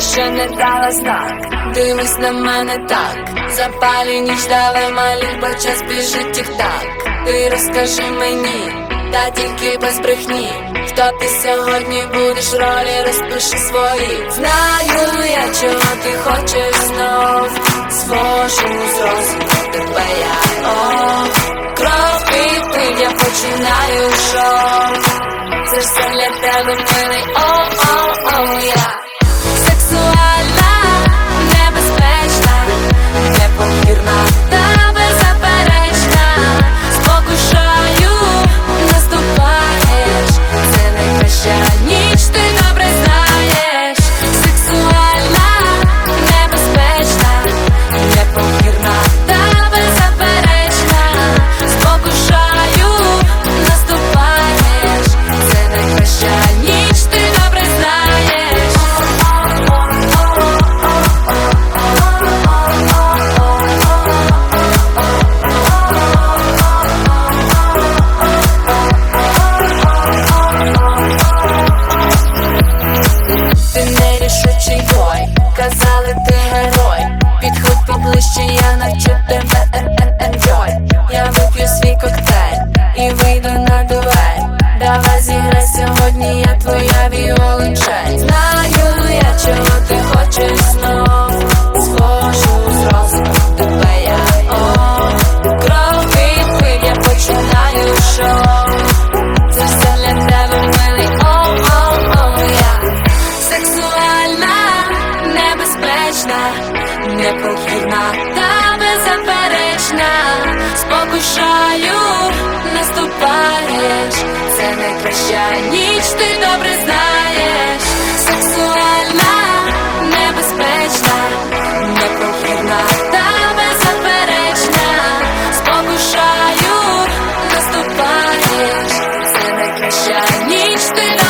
ще не дала знак, дивись на мене так, запалі ніч дали бо час біжить тік-так Ти розкажи мені, та тільки без брехні. Хто ти сьогодні будеш ролі, розпиши свої. Знаю я, чого ти хочеш знов, свожу з розуму тебе я о, кров підпив, я починаю шоу. Це ж все для тебе, милий, Давай сьогодні, я твоя віолончель. Знаю я, чого ти хочеш знов. Схожу з розуму тебе я о, кров відпив, я починаю шоу. Це все для тебе, милий, о-о-о, я Сексуальна, небезпечна, непохідна та беззаперечна Спокушаю, Ця ніч ти добре знаєш, сексуальна, небезпечна, непрохідна та беззаперечна, спокушаю, наступаєш, це найкраща ніч ти.